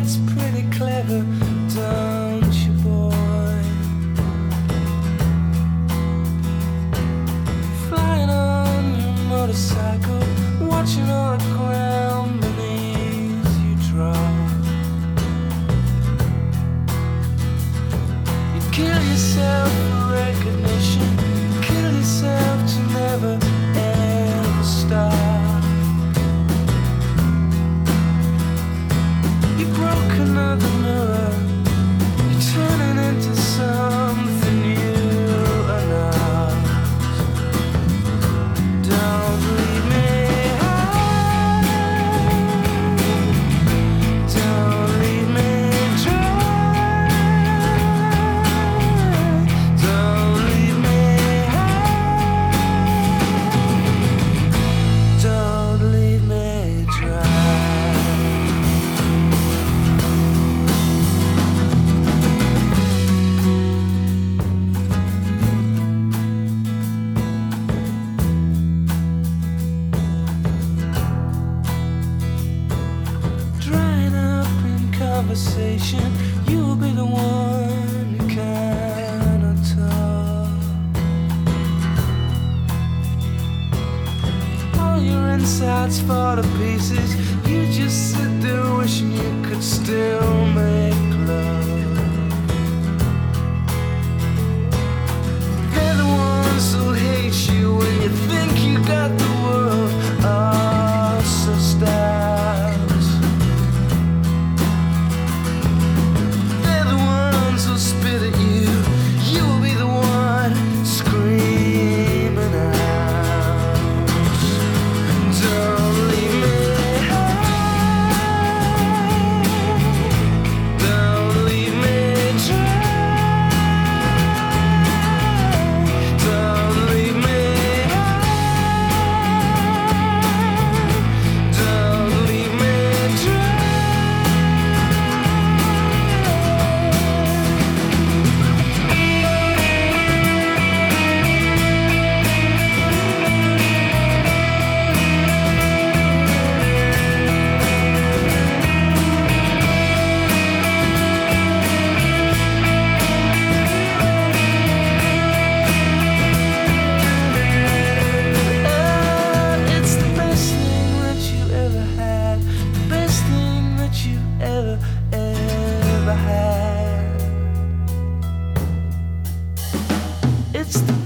That's pretty clever, don't you, boy? Flying on your motorcycle, watching all the ground beneath you drop. You kill yourself for recognition, kill yourself to never conversation. You'll be the one who cannot talk. All your insides fall to pieces. You just sit there wishing you had. It's the